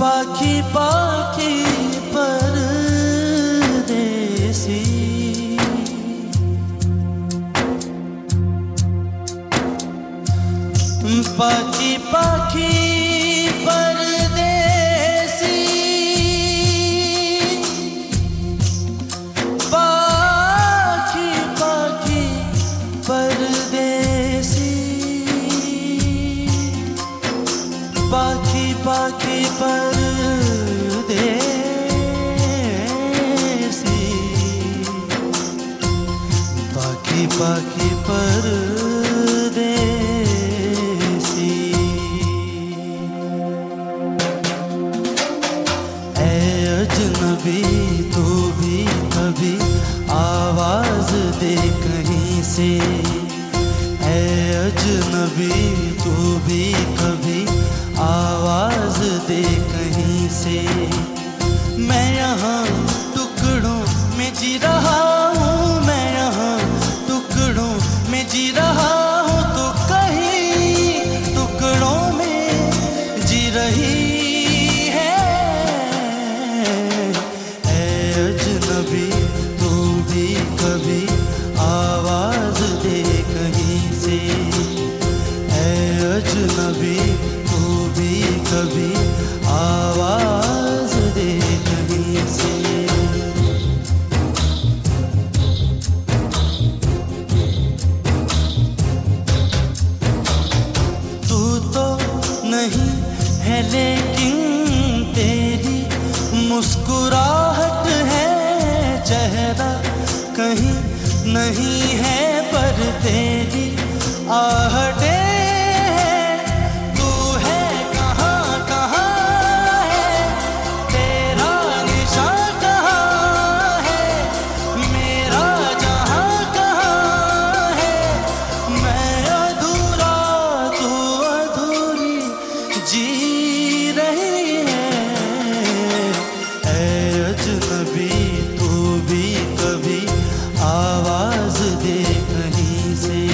पाखी पाखी पर देसी पाखी पाखी पर पाखी पाखी पर छिपा के परदेसी। अजनबी, तू भी कभी आवाज़ अजनबी, तू भी कभी आवाज़ से। मैं यहाँ टुकड़ों में जी रहा तू भी कभी आवाज़ दे कहीं से। अजनबी तू भी कभी लेकिन तेरी मुस्कुराहट है चेहरा कहीं नहीं है पर तेरी आहटे कहीं